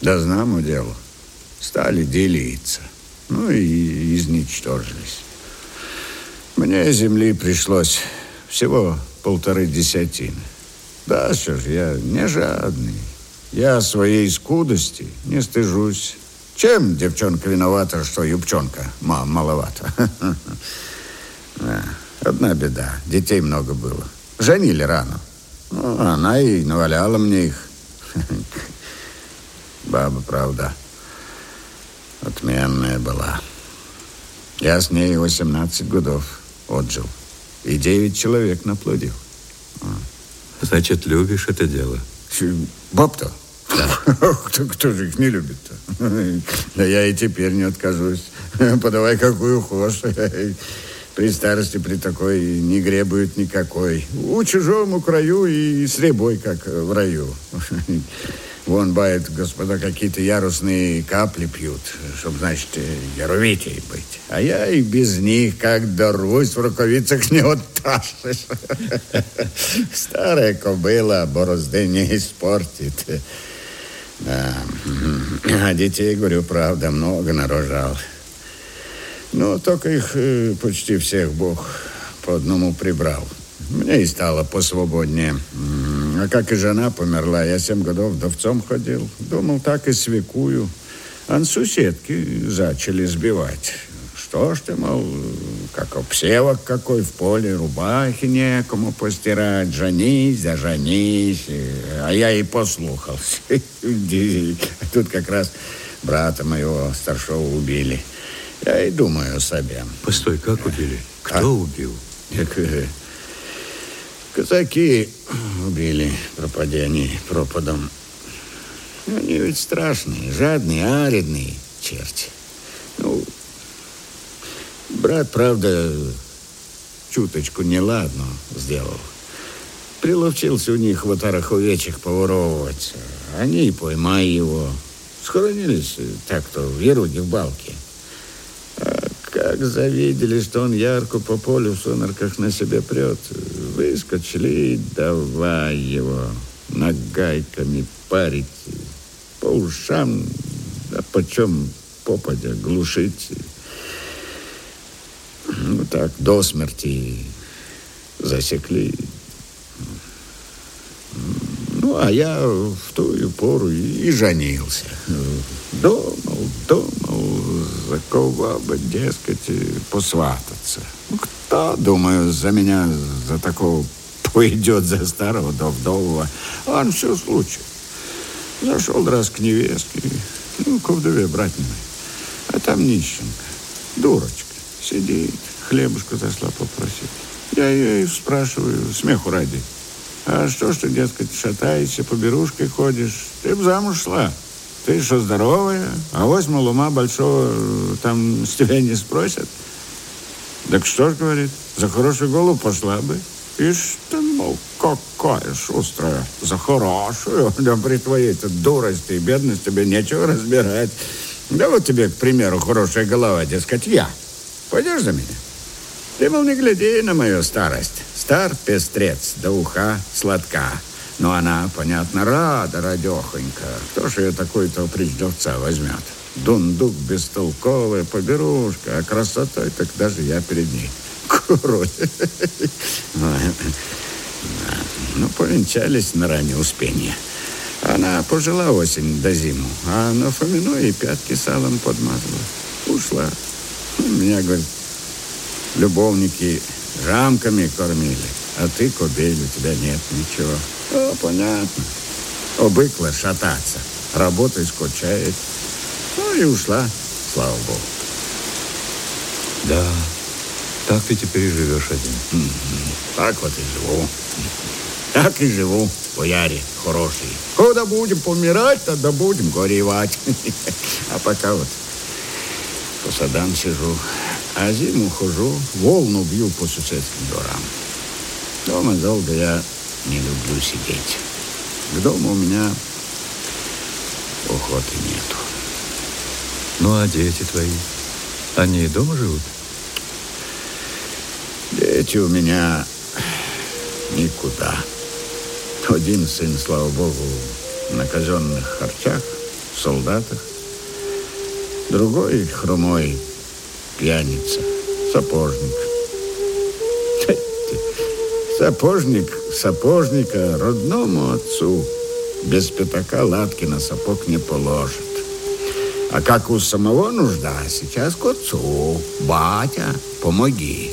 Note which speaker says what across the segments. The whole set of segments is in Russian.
Speaker 1: Да знамо дело. Стали делиться. Ну и изничтожились. Мне земли пришлось всего полторы десятины. Да, что ж, я не жадный. Я своей скудости не стыжусь. Чем девчонка виновата, что юбчонка маловато? Одна беда. Детей много было. Женили рано. Ну, она и наваляла мне их. Баба, правда, отменная была. Я с ней 18 годов отжил. И 9 человек наплодил.
Speaker 2: Значит, любишь это дело?
Speaker 1: Баб-то? Да. кто, кто же их не любит-то? Да я и теперь не откажусь. Подавай какую хочешь. При старости при такой не гребует никакой. У чужому краю и с ребой, как в раю. Вон, бает, господа, какие-то ярусные капли пьют, чтобы, значит, яровитей быть. А я и без них, как дорвусь, в рукавицах не отташешь. Старая кобыла борозды не испортит. Да. А детей, говорю, правда, много нарожал. Но только их э, почти всех Бог по одному прибрал. Мне и стало посвободнее. А как и жена померла, я семь годов вдовцом ходил. Думал, так и свекую. А соседки зачали сбивать. Что ж ты, мол, как обсевок какой в поле, рубахи некому постирать, женись, да женись. А я и послухался. Тут как раз брата моего старшего убили. Я и думаю о себе.
Speaker 2: Постой, как убили? Кто а? убил?
Speaker 1: Казаки убили пропадение пропадом. Они ведь страшные, жадные, аридные черти. Ну, брат, правда, чуточку неладно сделал. Приловчился у них в отарах овечек поворовывать. Они и поймай его. Схоронились так-то в еруге в балке. Как завидели, что он ярко по полю в сумерках на себе прет. Выскочили давай его нагайками парить. По ушам, а почем попадя глушить. Ну так, до смерти засекли. Ну, а я в ту пору и женился. Думал, думал, за кого бы, дескать, посвататься. Кто, думаю, за меня, за такого пойдет за старого до вдового. Он все случай. Зашел раз к невестке, ну, к вдове братниной. А там нищенка, дурочка, сидит, хлебушку зашла попросить. Я ее и спрашиваю, смеху ради. А что ж ты, дескать, шатаешься, по берушке ходишь? Ты б замуж шла. Ты что, здоровая? А возьму ума большого там с тебя не спросят. Так что ж, говорит, за хорошую голову пошла бы. Ишь ты, мол, какая шустрая. За хорошую. Да при твоей-то дурости и бедности тебе нечего разбирать. Да вот тебе, к примеру, хорошая голова, дескать, я. Пойдешь за меня? Ты, мол, не гляди на мою старость. Стар пестрец, до уха сладка. Но она, понятно, рада, радехонька. Кто же ее такой-то приждевца возьмет? Дундук бестолковая, поберушка, а красотой так даже я перед ней. Король. Ну, повенчались на раннее успение. Она пожила осень до зиму, а на Фомину и пятки салом подмазала. Ушла. Меня, говорит, любовники рамками кормили, а ты, кобель, у тебя нет ничего. О, понятно. Обыкла шататься. Работа скучает. И ушла, слава богу.
Speaker 2: Да, так ты теперь и живешь один.
Speaker 1: Так вот и живу. Так и живу, бояре хорошие. Когда будем помирать, тогда будем горевать. А пока вот по садам сижу, а зиму хожу, волну бью по соседским дворам. Дома долго я не люблю сидеть. К дому у меня охоты нету.
Speaker 2: Ну, а дети твои? Они дома живут?
Speaker 1: Дети у меня никуда. Один сын, слава богу, на казенных харчах в солдатах. Другой хромой пьяница, сапожник. Сапожник сапожника родному отцу без пятака латки на сапог не положит. А как у самого нужда, сейчас к отцу. Батя, помоги.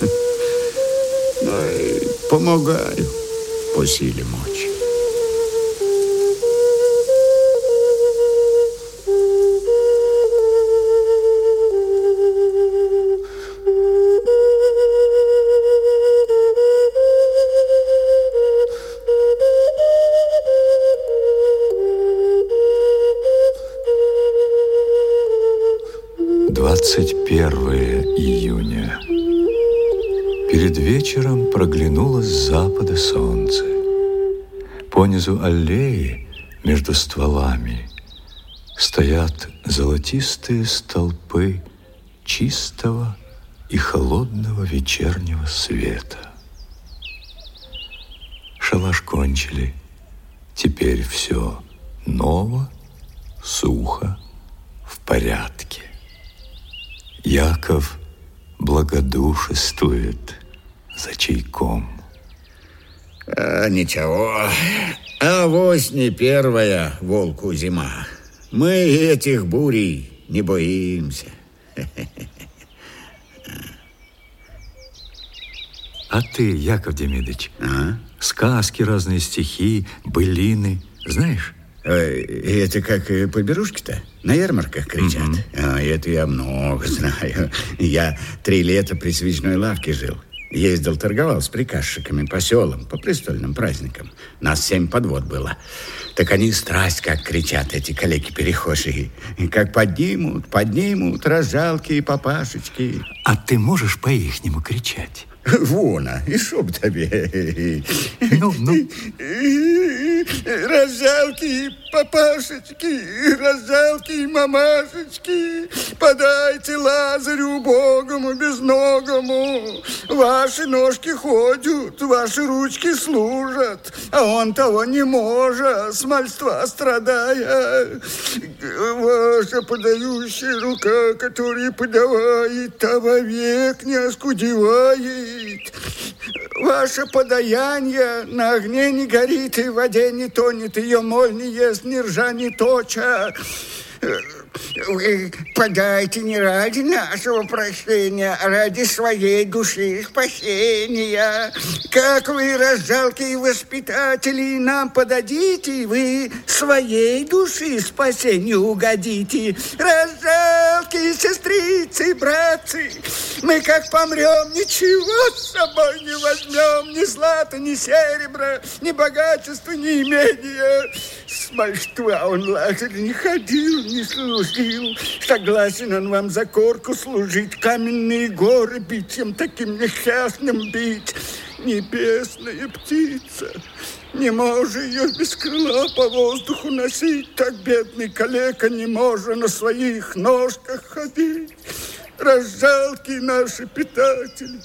Speaker 1: Ну помогаю по силе мочи.
Speaker 2: С запада солнце. Понизу аллеи между стволами стоят золотистые столпы чистого и холодного вечернего света. Шалаш кончили. Теперь все ново, сухо, в порядке. Яков благодушествует за чайком.
Speaker 1: А, ничего, авось не первая волку зима. Мы этих бурей не боимся.
Speaker 2: А ты, Яков Демидович,
Speaker 1: А?
Speaker 2: сказки, разные стихи, былины, знаешь?
Speaker 1: Э, Это как э, поберушки-то на ярмарках кричат. А, это я много знаю. Я три лета при свечной лавке жил. Ездил, торговал с приказчиками по селам, по престольным праздникам. Нас семь подвод было. Так они страсть как кричат, эти калеки-перехожие. И Как поднимут, поднимут, разжалки и папашечки.
Speaker 2: А ты можешь по-ихнему кричать?
Speaker 1: Вона, и шоб тебе.
Speaker 2: Ну, ну.
Speaker 1: Разжалки, папашечки, разжалки, мамашечки, подайте Лазарю убогому, безногому. Ваши ножки ходят, ваши ручки служат, а он того не может, мальства страдая. Ваша подающая рука, которая подавает, та вовек не оскудевает. Ваше подаяние на огне не горит и в воде не тонет, ее моль не ест, ни ржа не точа. Вы подайте не ради нашего прощения, а ради своей души спасения. Как вы, разжалкие воспитатели, нам подадите, вы своей души спасению угодите. Разжалкие сестрицы, братцы, мы как помрем, ничего с собой не возьмем, ни злата, ни серебра, ни богатства, ни имения. С мальства он Лазарь не ходил, не служил. Согласен он вам за корку служить, каменные горы битьем таким несчастным бить. Небесная птица, не может ее без крыла по воздуху носить, так бедный калека не может на своих ножках ходить. Разжалки наши питатели,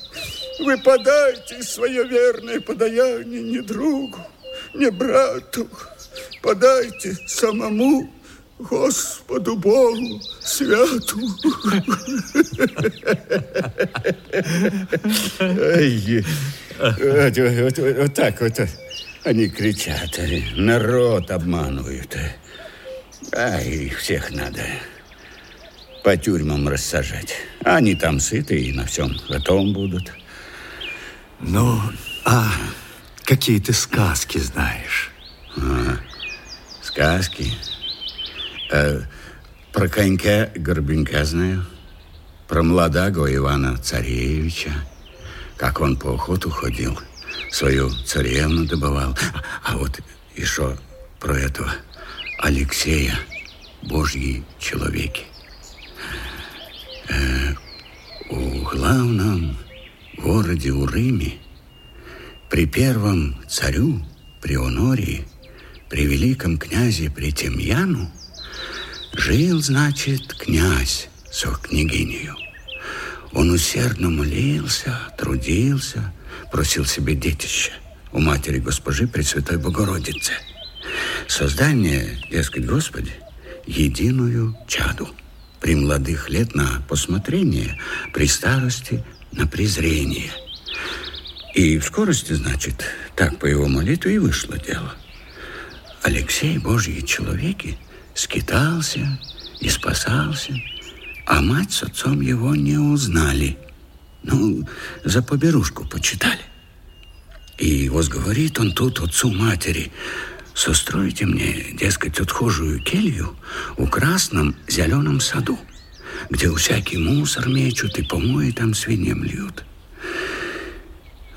Speaker 1: вы подайте свое верное подаяние не другу, не брату, подайте самому Господу Богу святу. Вот так вот они кричат, народ обманывают. Ай, всех надо по тюрьмам рассажать. Они там сыты и на всем готовом будут.
Speaker 2: Ну, а какие ты сказки знаешь?
Speaker 1: Сказки. Э, про конька Горбенька знаю. Про младаго Ивана Царевича. Как он по охоту ходил. Свою царевну добывал. А, а вот еще про этого Алексея. Божьи человеки. Э, у главном городе Урыме при первом царю, при Онории, при великом князе Претемьяну жил, значит, князь со княгинею. Он усердно молился, трудился, просил себе детища у матери госпожи Пресвятой Богородицы. Создание, дескать, Господи, единую чаду. При молодых лет на посмотрение, при старости на презрение. И в скорости, значит, так по его молитве и вышло дело. Алексей, Божьи человеки, скитался и спасался, а мать с отцом его не узнали. Ну, за поберушку почитали. И возговорит он тут отцу матери, состройте мне, дескать, отхожую келью у красном зеленом саду, где всякий мусор мечут и помои там свиньям льют.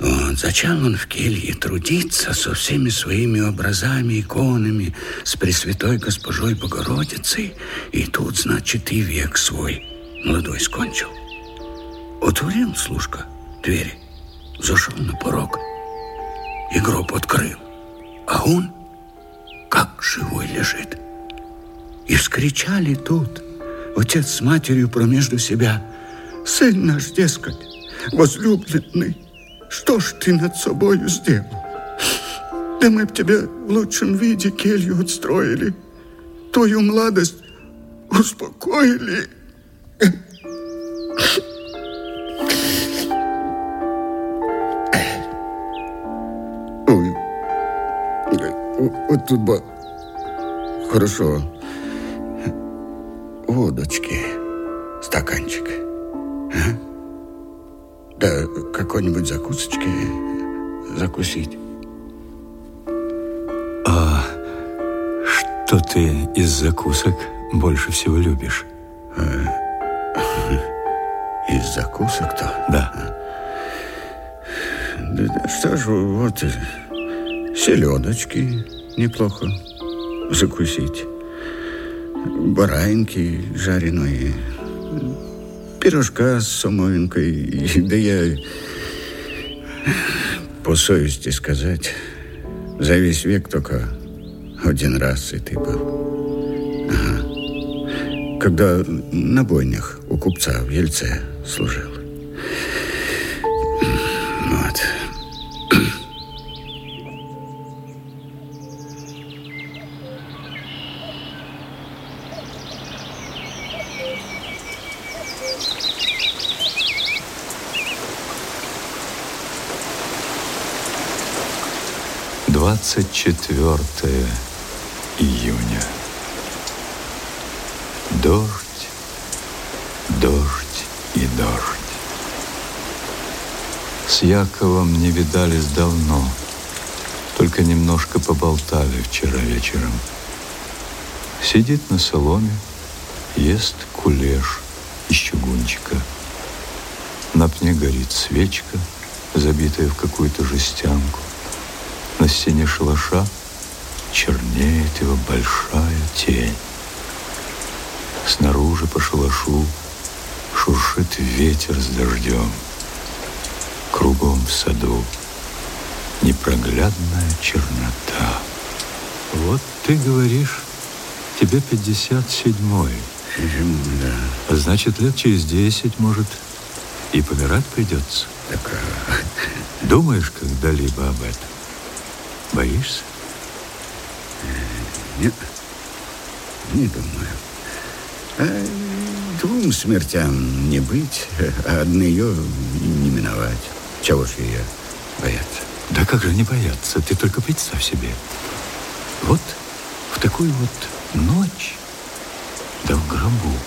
Speaker 1: Вот, зачал он в келье трудиться со всеми своими образами, иконами, с Пресвятой Госпожой Богородицей, и тут, значит, и век свой молодой скончил. Отворил служка двери, зашел на порог – и гроб открыл. А он как живой лежит. И вскричали тут, отец с матерью промежду себя, «Сын наш, дескать, возлюбленный, что ж ты над собою сделал? Да мы б тебе в лучшем виде келью отстроили, твою младость успокоили». Вот тут бы хорошо. Водочки, стаканчик. А? Да какой-нибудь закусочки закусить.
Speaker 2: А что ты из закусок больше всего любишь? А,
Speaker 1: из закусок-то?
Speaker 2: Да.
Speaker 1: да. Что ж, вот селедочки, неплохо закусить. Баранки жареные, пирожка с самовинкой. Да я, по совести сказать, за весь век только один раз сытый был. Ага. Когда на бойнях у купца в Ельце служил.
Speaker 2: Двадцать четвертое июня. Дождь, дождь и дождь. С Яковом не видались давно, только немножко поболтали вчера вечером. Сидит на соломе, ест кулеш из чугунчика. На пне горит свечка, забитая в какую-то жестянку. На стене шалаша чернеет его большая тень. Снаружи по шалашу шуршит ветер с дождем. Кругом в саду непроглядная чернота. Вот ты говоришь, тебе 57-й.
Speaker 1: Да.
Speaker 2: Значит, лет через десять, может, и помирать придется.
Speaker 1: Так, а...
Speaker 2: Думаешь когда-либо об этом? Боишься?
Speaker 1: Нет, не думаю. А двум смертям не быть, а одною не миновать. Чего ж ее бояться?
Speaker 2: Да как же не бояться? Ты только представь себе. Вот в такую вот ночь, да в гробу,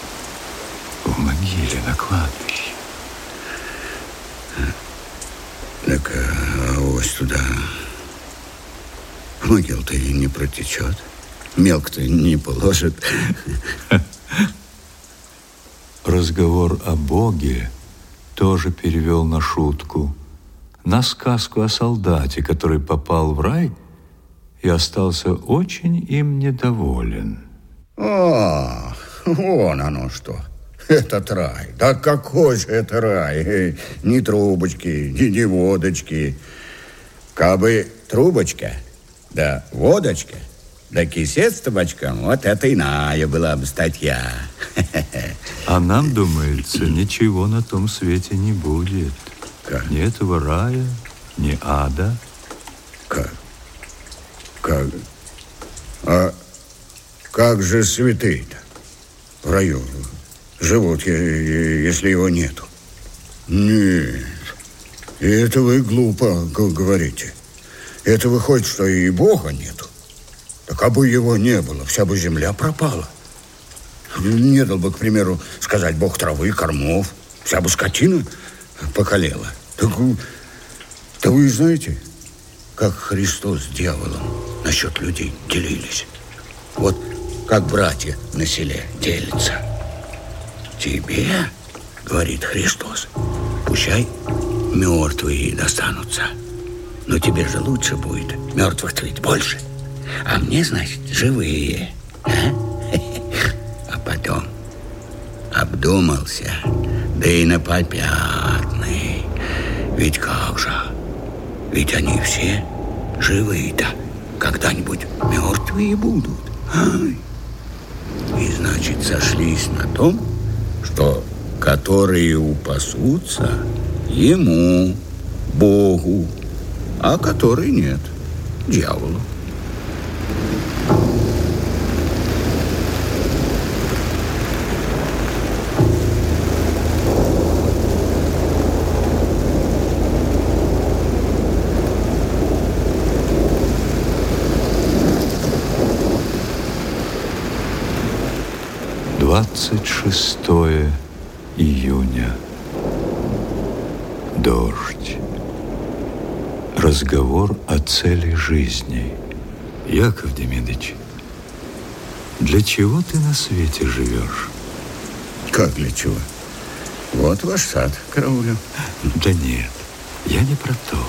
Speaker 2: в могиле на кладбище.
Speaker 1: Так, а ось туда Могил-то и не протечет. Мелк-то не положит.
Speaker 2: Разговор о Боге тоже перевел на шутку. На сказку о солдате, который попал в рай и остался очень им недоволен.
Speaker 1: О, вон оно что. Этот рай. Да какой же это рай? Ни трубочки, ни, ни водочки. Кабы трубочка – да водочка, да кисет с табачком, вот это иная была бы статья.
Speaker 2: А нам, думается, ничего на том свете не будет.
Speaker 1: Как?
Speaker 2: Ни этого рая, ни ада.
Speaker 1: Как? Как? А как же святые-то в раю живут, если его нету? Нет, это вы глупо говорите. Это выходит, что и Бога нету. Так а бы его не было, вся бы земля пропала. Не дал бы, к примеру, сказать Бог травы, кормов, вся бы скотина покалела. Так, да вы знаете, как Христос с дьяволом насчет людей делились. Вот как братья на селе делятся. Тебе, говорит Христос, пущай мертвые достанутся. Но тебе же лучше будет. Мертвых-то ведь больше. А мне, значит, живые. А, а потом обдумался, да и на попятный. Ведь как же? Ведь они все живые-то когда-нибудь мертвые будут. Ай. И значит, сошлись на том, что которые упасутся ему, Богу, а которые нет, дьяволу.
Speaker 2: Двадцать шестое июня. Дождь. Разговор о цели жизни. Яков Демидович, для чего ты на свете живешь?
Speaker 1: Как для чего? Вот ваш сад, караулю.
Speaker 2: Да нет, я не про то.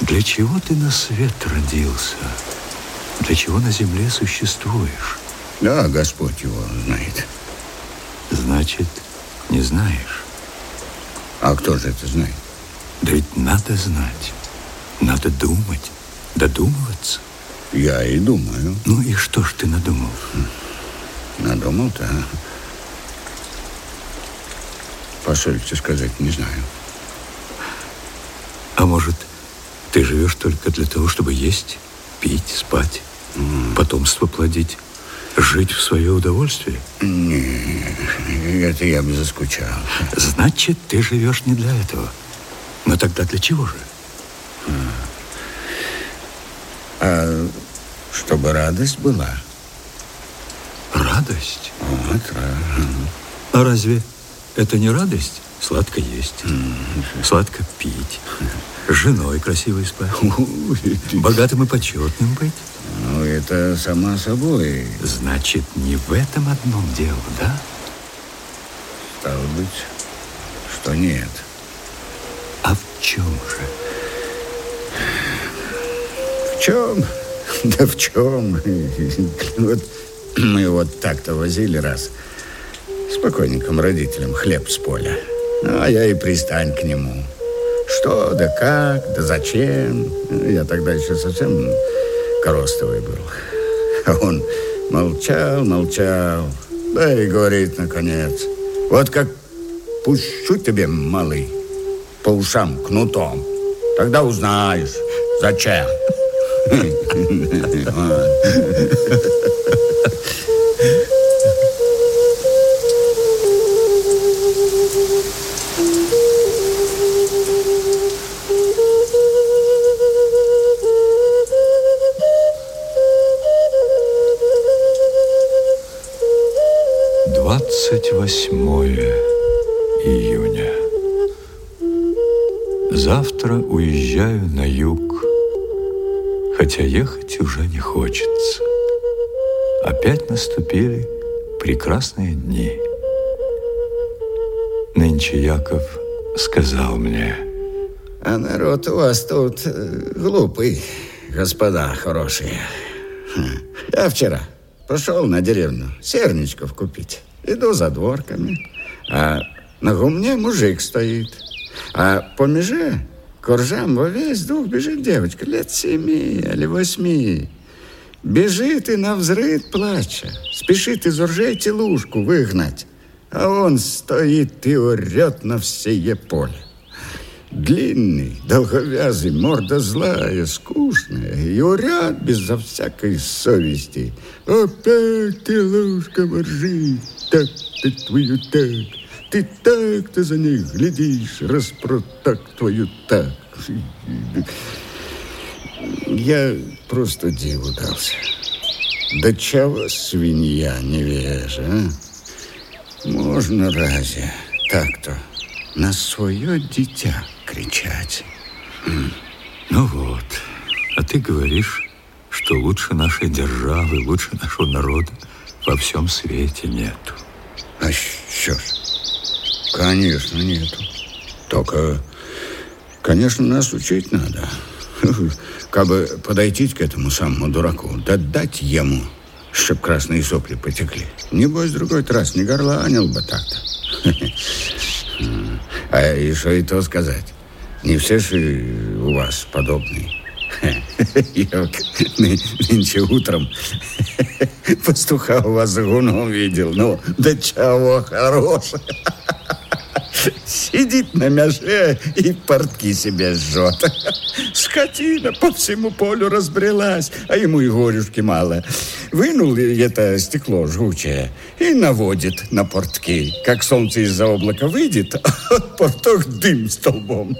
Speaker 2: Для чего ты на свет родился? Для чего на земле существуешь?
Speaker 1: Да, Господь его знает.
Speaker 2: Значит, не знаешь.
Speaker 1: А кто же это знает?
Speaker 2: Да ведь надо знать. Надо думать, додумываться.
Speaker 1: Я и думаю.
Speaker 2: Ну и что ж ты надумал?
Speaker 1: Надумал-то? Позвольте сказать, не знаю.
Speaker 2: А может, ты живешь только для того, чтобы есть, пить, спать, mm. потомство плодить? Жить в свое удовольствие?
Speaker 1: Нет, это я бы заскучал.
Speaker 2: Значит, ты живешь не для этого. Но тогда для чего же?
Speaker 1: А чтобы радость была.
Speaker 2: Радость?
Speaker 1: Вот, радость.
Speaker 2: А разве это не радость? Сладко есть, сладко пить, с женой красивой спать, богатым и почетным быть.
Speaker 1: Ну, это само собой.
Speaker 2: Значит, не в этом одном дело, да?
Speaker 1: Стало быть, что нет.
Speaker 2: А в чем же?
Speaker 1: В чем? Да в чем? Вот мы вот так-то возили раз спокойненьким родителям хлеб с поля. Ну, а я и пристань к нему. Что, да как, да зачем? Я тогда еще совсем коростовый был. А он молчал, молчал, да и говорит, наконец, вот как пущу тебе, малый, по ушам кнутом, тогда узнаешь, зачем.
Speaker 2: 28 хотя ехать уже не хочется. Опять наступили прекрасные дни. Нынче Яков сказал мне.
Speaker 1: А народ у вас тут э, глупый, господа хорошие. Я вчера пошел на деревню серничков купить. Иду за дворками, а на гумне мужик стоит. А по меже коржам во весь дух бежит девочка лет семи или восьми. Бежит и на взрыв плача, спешит из уржей телушку выгнать. А он стоит и орет на всее поле. Длинный, долговязый, морда злая, скучная, и уряд безо всякой совести. Опять ты, ложка, воржи, так ты твою так, ты так-то за ней глядишь, распротак твою так. Я просто диву дался. Да чего свинья невежа, а? Можно разве так-то на свое дитя кричать?
Speaker 2: Ну вот, а ты говоришь, что лучше нашей державы, лучше нашего народа во всем свете нету.
Speaker 1: А что ж, конечно, нету. Только, конечно, нас учить надо. Как бы подойти к этому самому дураку, да дать ему, чтоб красные сопли потекли. Небось, другой раз не горланил бы так-то. А еще и то сказать. Не все же у вас подобные. Я нынче утром пастуха у вас за гуном видел. Ну, да чего хорошего. Сидит на мяже и портки себе жжет. Скотина по всему полю разбрелась, а ему и горюшки мало. Вынул это стекло жгучее и наводит на портки. Как солнце из-за облака выйдет, от порток дым столбом.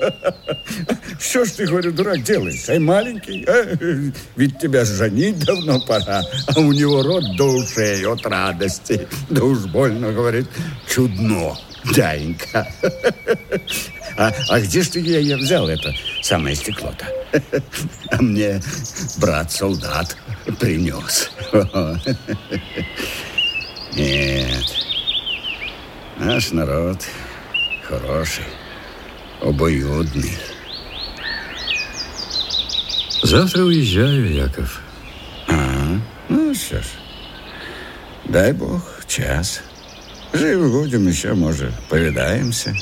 Speaker 1: Что ж ты, говорю, дурак, делаешь? Ай, маленький, а? ведь тебя женить давно пора, а у него рот до ушей от радости. Да уж больно, говорит, чудно. Дянька. А, а где ж ты я, я взял это самое стекло-то? А мне брат-солдат принес. Нет. Наш народ хороший, обоюдный.
Speaker 2: Завтра уезжаю, Яков.
Speaker 1: А, ну что ж, дай бог час. Живы будем еще, может, повидаемся.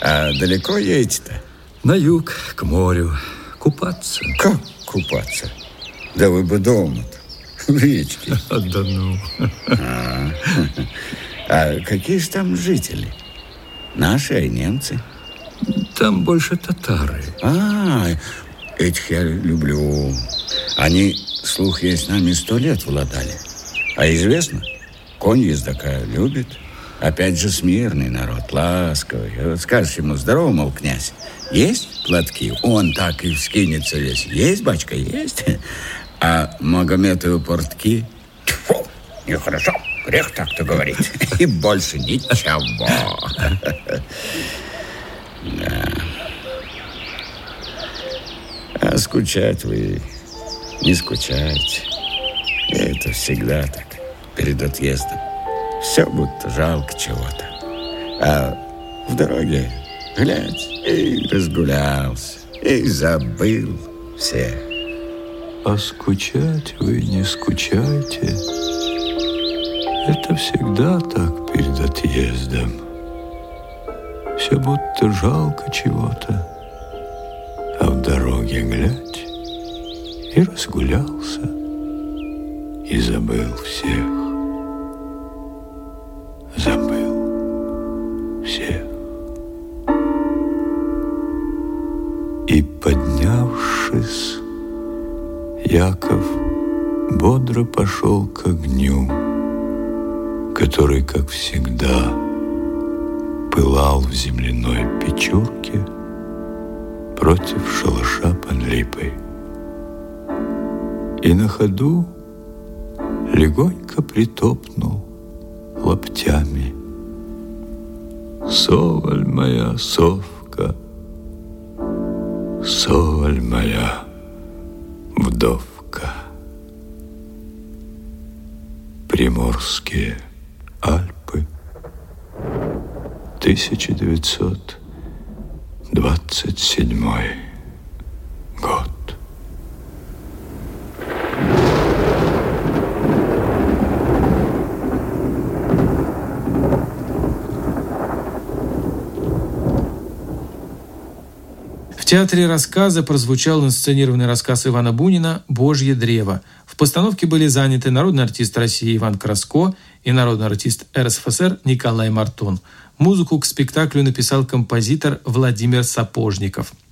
Speaker 1: А далеко едете-то?
Speaker 2: На юг, к морю. Купаться.
Speaker 1: Как купаться? Да вы бы дома-то, в речке.
Speaker 2: Да ну.
Speaker 1: А, а какие же там жители? Наши, а немцы?
Speaker 2: Там больше татары.
Speaker 1: А, этих я люблю. Они, слух есть, нами сто лет владали. А известно, конь ездока любит. Опять же смирный народ, ласковый. Вот скажешь ему, здорово, мол, князь, есть платки? Он так и вскинется весь. Есть, бачка, есть. А Магометовы портки? Тьфу, нехорошо. Грех так-то говорить. И больше ничего. Да. А скучать вы не скучаете. Это всегда так, перед отъездом. Все будто жалко чего-то. А в дороге, глядь, и разгулялся, и забыл всех.
Speaker 2: А скучать вы не скучайте. Это всегда так перед отъездом. Все будто жалко чего-то. А в дороге глядь, и разгулялся, и забыл всех. Забыл всех. И поднявшись, Яков бодро пошел к огню, который, как всегда, пылал в земляной печурке против шалаша под липой. И на ходу легонько притопнул лаптями. Соваль моя, совка, соваль моя, вдовка. Приморские Альпы, 1927
Speaker 3: театре рассказа прозвучал инсценированный рассказ Ивана Бунина «Божье древо». В постановке были заняты народный артист России Иван Краско и народный артист РСФСР Николай Мартон. Музыку к спектаклю написал композитор Владимир Сапожников.